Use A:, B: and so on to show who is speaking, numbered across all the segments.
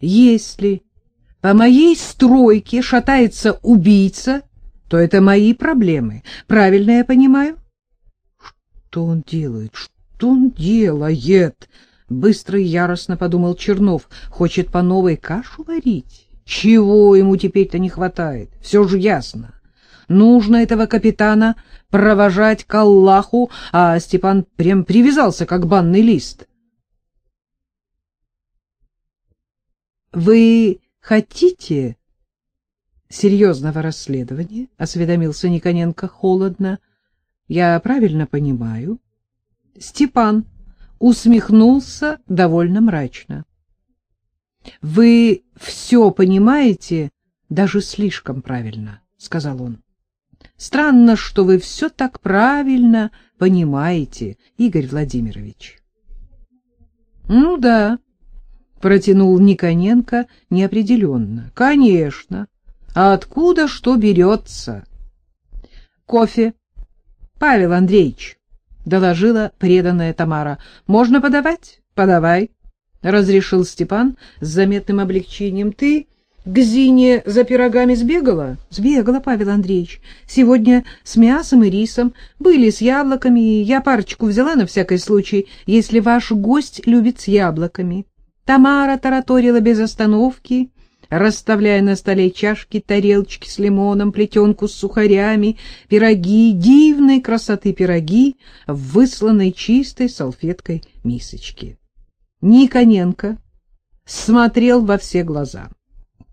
A: Если по моей стройке шатается убийца, то это мои проблемы. Правильно я понимаю? Что он делает? Что он делает? Быстро и яростно подумал Чернов. Хочет по новой кашу варить? Чего ему теперь-то не хватает? Все же ясно. Нужно этого капитана провожать к Аллаху, а Степан прям привязался, как банный лист. «Вы хотите серьезного расследования?» — осведомился Никоненко холодно. «Я правильно понимаю?» Степан усмехнулся довольно мрачно. «Вы все понимаете даже слишком правильно», — сказал он. «Странно, что вы все так правильно понимаете, Игорь Владимирович». «Ну да», протянул Никоненко неопределенно. Конечно. А откуда что берется? Кофе. Павел Андреевич, доложила преданная Тамара. Можно подавать? Подавай, разрешил Степан с заметным облегчением. Ты к Зине за пирогами сбегала? Сбегала, Павел Андреевич. Сегодня с мясом и рисом. Были с яблоками. Я парочку взяла на всякий случай, если ваш гость любит с яблоками. Тамара тараторила без остановки, расставляя на столе чашки, тарелочки с лимоном, плетенку с сухарями, пироги, дивной красоты пироги в высланной чистой салфеткой мисочке. Никоненко смотрел во все глаза.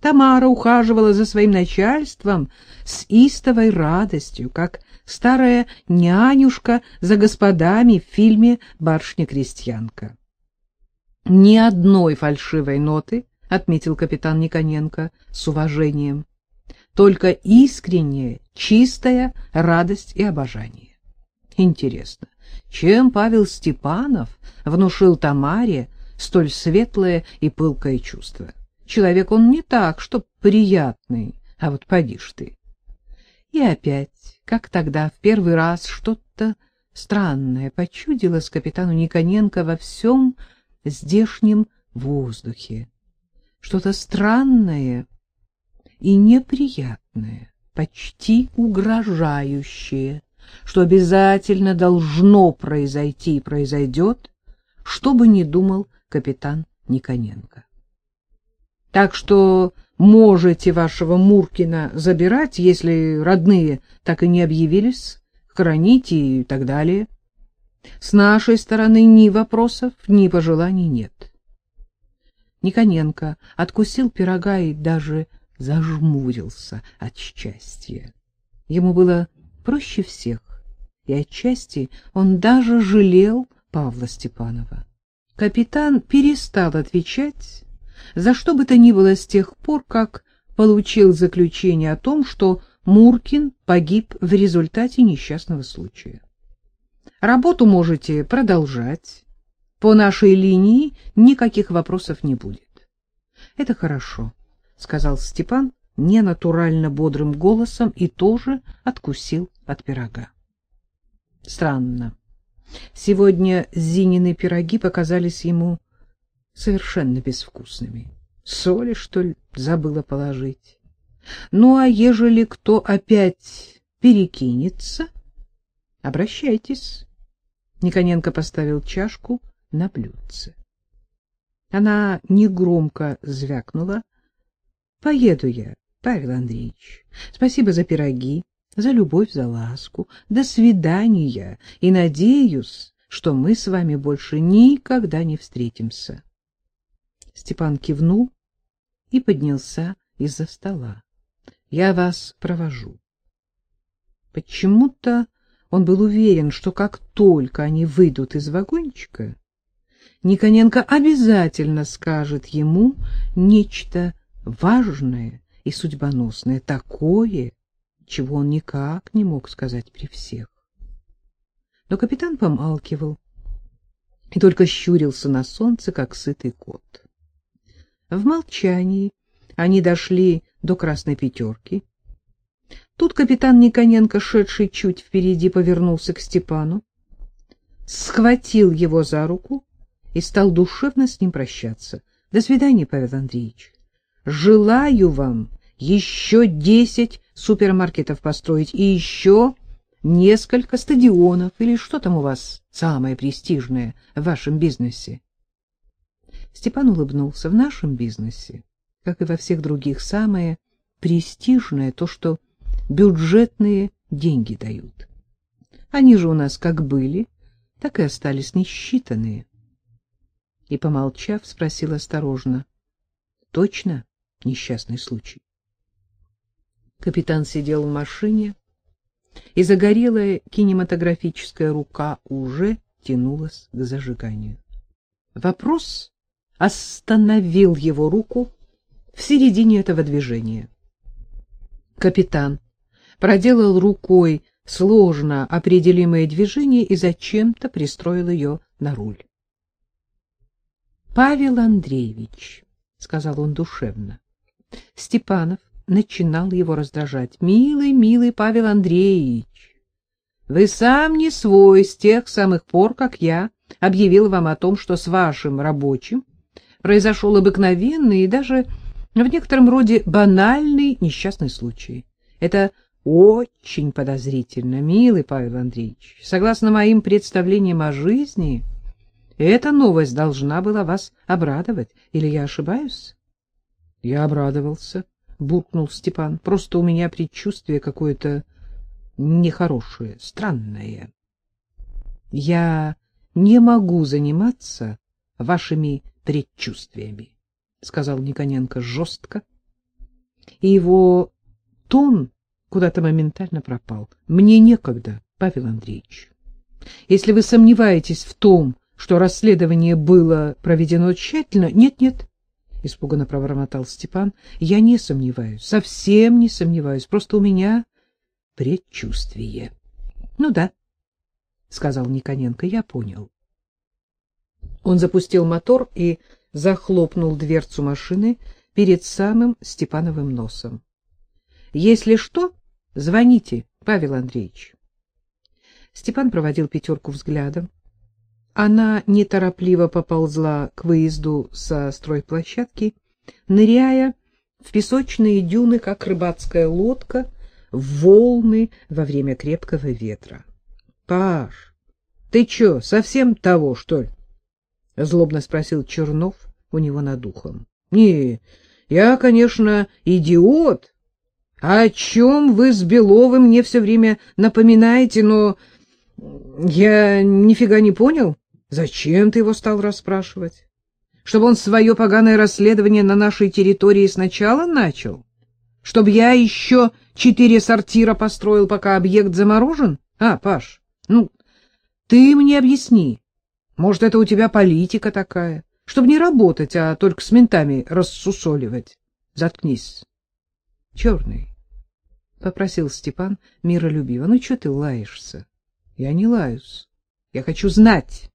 A: Тамара ухаживала за своим начальством с истовой радостью, как старая нянюшка за господами в фильме «Барышня-крестьянка». Ни одной фальшивой ноты, отметил капитан Никоненко с уважением. Только искренняя, чистая радость и обожание. Интересно, чем Павел Степанов внушил Тамаре столь светлое и пылкое чувство? Человек он не так, что приятный, а вот поди ж ты. И опять, как тогда, в первый раз, что-то странное почудилось капитану Никоненко во всем здешнем воздухе. Что-то странное и неприятное, почти угрожающее, что обязательно должно произойти и произойдет, что бы ни думал капитан Никоненко. Так что можете вашего Муркина забирать, если родные так и не объявились, хранить и так далее. С нашей стороны ни вопросов, ни пожеланий нет. Никоненко откусил пирога и даже зажмурился от счастья. Ему было проще всех, и отчасти он даже жалел Павла Степанова. Капитан перестал отвечать за что бы то ни было с тех пор, как получил заключение о том, что Муркин погиб в результате несчастного случая. Работу можете продолжать. По нашей линии никаких вопросов не будет. Это хорошо, сказал Степан ненатурально бодрым голосом и тоже откусил от пирога. Странно. Сегодня Зинины пироги показались ему совершенно безвкусными. Соли, что ли, забыла положить. Ну, а ежели кто опять перекинется, обращайтесь. Никоненко поставил чашку на блюдце. Она негромко звякнула. — Поеду я, Павел Андреевич. Спасибо за пироги, за любовь, за ласку. До свидания, и надеюсь, что мы с вами больше никогда не встретимся. Степан кивнул и поднялся из-за стола. — Я вас провожу. Почему-то он был уверен, что как только они выйдут из вагончика, Никоненко обязательно скажет ему нечто важное и судьбоносное, такое, чего он никак не мог сказать при всех. Но капитан помалкивал и только щурился на солнце, как сытый кот. В молчании они дошли до красной пятерки, Тут капитан Никоненко, шедший чуть впереди, повернулся к Степану, схватил его за руку и стал душевно с ним прощаться. До свидания, Павел Андреевич. Желаю вам еще десять супермаркетов построить и еще несколько стадионов или что там у вас самое престижное в вашем бизнесе. Степан улыбнулся. В нашем бизнесе, как и во всех других, самое престижное то, что бюджетные деньги дают. Они же у нас как были, так и остались несчитанные. И, помолчав, спросил осторожно. — Точно несчастный случай? Капитан сидел в машине, и загорелая кинематографическая рука уже тянулась к зажиганию. Вопрос остановил его руку в середине этого движения. Капитан проделал рукой сложно определимое движение и зачем-то пристроил ее на руль. — Павел Андреевич, — сказал он душевно, — Степанов начинал его раздражать. «Милый, милый Павел Андреевич, вы сам не свой с тех самых пор, как я объявил вам о том, что с вашим рабочим произошел обыкновенный и даже в некотором роде банальный несчастный случай. Это очень подозрительно, милый Павел Андреевич. Согласно моим представлениям о жизни, эта новость должна была вас обрадовать. Или я ошибаюсь? Я обрадовался буркнул Степан. Просто у меня предчувствие какое-то нехорошее, странное. Я не могу заниматься вашими предчувствиями, сказал Никоненко жестко. И его тон куда-то моментально пропал. Мне некогда, Павел Андреевич. Если вы сомневаетесь в том, что расследование было проведено тщательно, нет-нет, — испуганно пробормотал Степан. — Я не сомневаюсь, совсем не сомневаюсь, просто у меня предчувствие. — Ну да, — сказал Никоненко, — я понял. Он запустил мотор и захлопнул дверцу машины перед самым Степановым носом. — Если что, звоните, Павел Андреевич. Степан проводил пятерку взглядом. Она неторопливо поползла к выезду со стройплощадки, ныряя в песочные дюны, как рыбацкая лодка, в волны во время крепкого ветра. — Паш, ты чё, совсем того, что ли? — злобно спросил Чернов у него над ухом. — Не, я, конечно, идиот. О чем вы с Беловым мне все время напоминаете, но я нифига не понял. Зачем ты его стал расспрашивать? Чтобы он свое поганое расследование на нашей территории сначала начал? Чтобы я еще четыре сортира построил, пока объект заморожен? А, Паш, ну, ты мне объясни. Может, это у тебя политика такая? Чтобы не работать, а только с ментами рассусоливать. Заткнись. Черный, — попросил Степан миролюбиво. Ну, что ты лаешься? Я не лаюсь. Я хочу знать.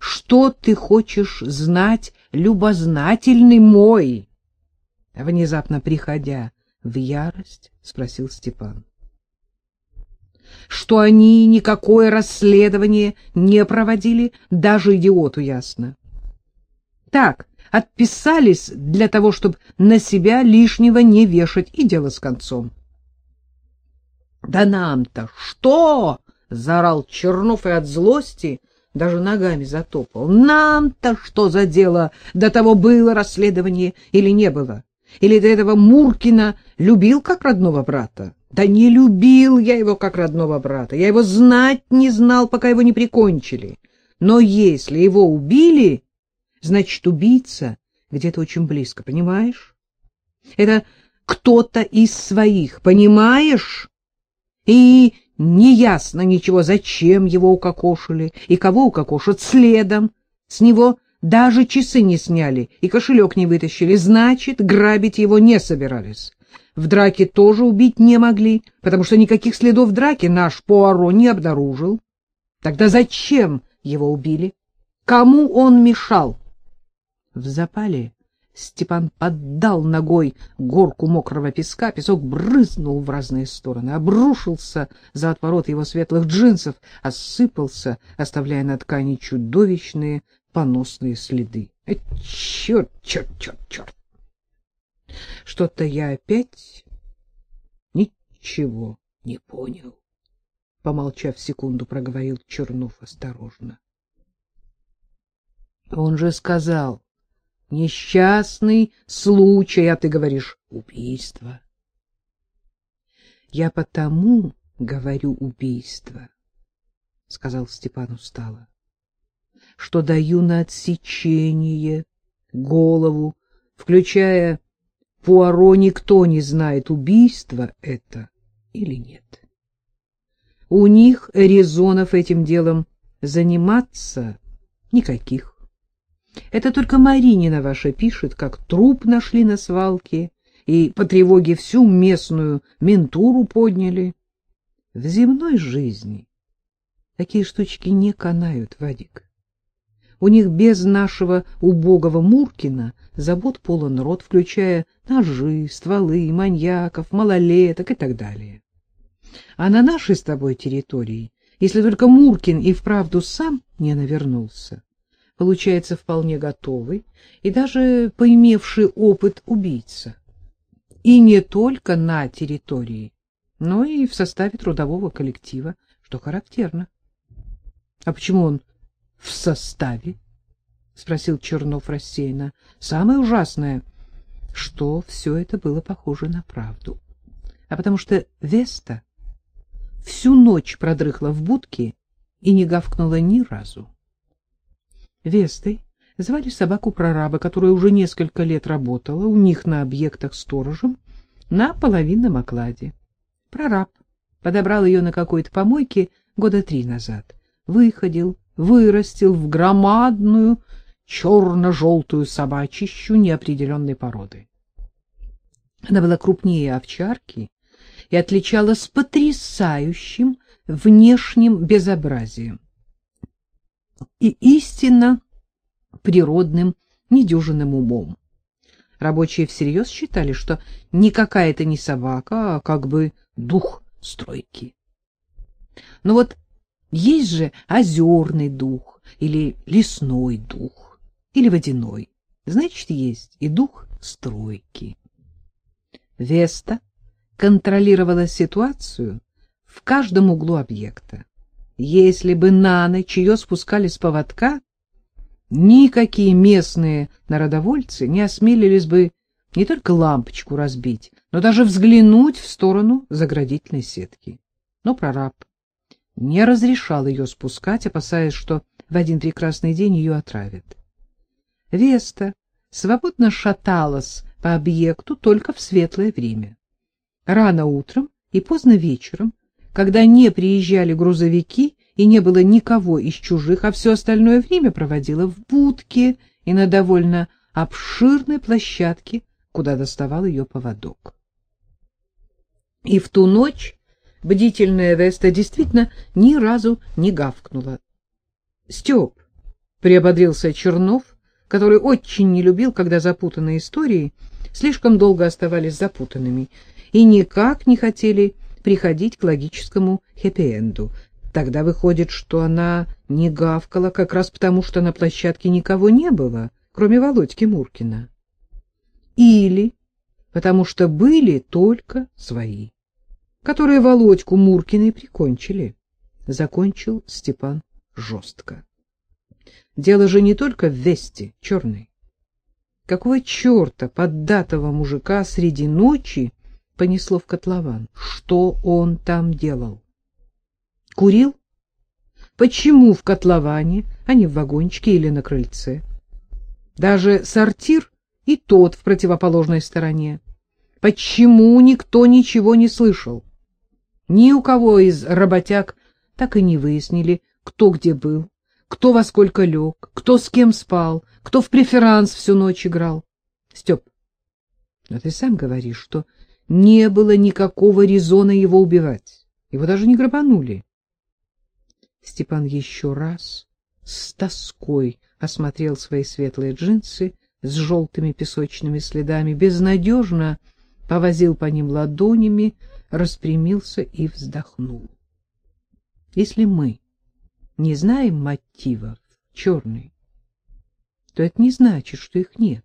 A: Что ты хочешь знать, любознательный мой? Внезапно приходя в ярость, спросил Степан. Что они никакое расследование не проводили, даже идиоту ясно. Так, отписались для того, чтобы на себя лишнего не вешать, и дело с концом. — Да нам-то что? — заорал Чернов и от злости даже ногами затопал. Нам-то что за дело? До того было расследование или не было? Или до этого Муркина любил как родного брата? Да не любил я его как родного брата. Я его знать не знал, пока его не прикончили. Но если его убили, значит, убийца где-то очень близко, понимаешь? Это кто-то из своих, понимаешь? И Неясно ничего, зачем его укокошили и кого укокошат следом. С него даже часы не сняли и кошелек не вытащили, значит, грабить его не собирались. В драке тоже убить не могли, потому что никаких следов драки наш Пуаро не обнаружил. Тогда зачем его убили? Кому он мешал? В запале Степан поддал ногой горку мокрого песка, песок брызнул в разные стороны, обрушился за отворот его светлых джинсов, осыпался, оставляя на ткани чудовищные поносные следы. Э, черт, черт, черт, черт. Что-то я опять ничего не понял. Помолчав секунду, проговорил Чернов осторожно. Он же сказал, несчастный случай, а ты говоришь убийство. Я потому говорю убийство, сказал Степан устало, что даю на отсечение голову, включая Пуаро, никто не знает, убийство это или нет. У них резонов этим делом заниматься никаких. Это только Маринина ваша пишет, как труп нашли на свалке, и по тревоге всю местную ментуру подняли. В земной жизни такие штучки не канают, Вадик. У них без нашего убогого Муркина забот полон рот, включая ножи, стволы, маньяков, малолеток и так далее. А на нашей с тобой территории, если только Муркин и вправду сам не навернулся, получается вполне готовый и даже поимевший опыт убийца. И не только на территории, но и в составе трудового коллектива, что характерно. — А почему он в составе? — спросил Чернов рассеянно. — Самое ужасное, что все это было похоже на правду. А потому что Веста всю ночь продрыхла в будке и не гавкнула ни разу. Вестой звали собаку-прораба, которая уже несколько лет работала у них на объектах сторожем на половинном окладе. Прораб подобрал ее на какой-то помойке года три назад. Выходил, вырастил в громадную черно-желтую собачищу неопределенной породы. Она была крупнее овчарки и отличалась потрясающим внешним безобразием и истинно природным недюжинным умом. Рабочие всерьез считали, что никакая это не собака, а как бы дух стройки. Но вот есть же озерный дух, или лесной дух, или водяной. Значит, есть и дух стройки. Веста контролировала ситуацию в каждом углу объекта. Если бы на ночь ее спускали с поводка, никакие местные народовольцы не осмелились бы не только лампочку разбить, но даже взглянуть в сторону заградительной сетки. Но прораб не разрешал ее спускать, опасаясь, что в один прекрасный день ее отравят. Веста свободно шаталась по объекту только в светлое время. Рано утром и поздно вечером когда не приезжали грузовики и не было никого из чужих, а все остальное время проводила в будке и на довольно обширной площадке, куда доставал ее поводок. И в ту ночь бдительная Веста действительно ни разу не гавкнула. — Степ, — приободрился Чернов, который очень не любил, когда запутанные истории слишком долго оставались запутанными и никак не хотели приходить к логическому хэппи-энду. Тогда выходит, что она не гавкала как раз потому, что на площадке никого не было, кроме Володьки Муркина. Или потому что были только свои, которые Володьку Муркина и прикончили. Закончил Степан жестко. Дело же не только в вести черной. Какого черта поддатого мужика среди ночи понесло в котлован. Что он там делал? Курил? Почему в котловане, а не в вагончике или на крыльце? Даже сортир и тот в противоположной стороне. Почему никто ничего не слышал? Ни у кого из работяг так и не выяснили, кто где был, кто во сколько лег, кто с кем спал, кто в преферанс всю ночь играл. Степ, но ты сам говоришь, что не было никакого резона его убивать. Его даже не грабанули. Степан еще раз с тоской осмотрел свои светлые джинсы с желтыми песочными следами, безнадежно повозил по ним ладонями, распрямился и вздохнул. Если мы не знаем мотивов, черный, то это не значит, что их нет.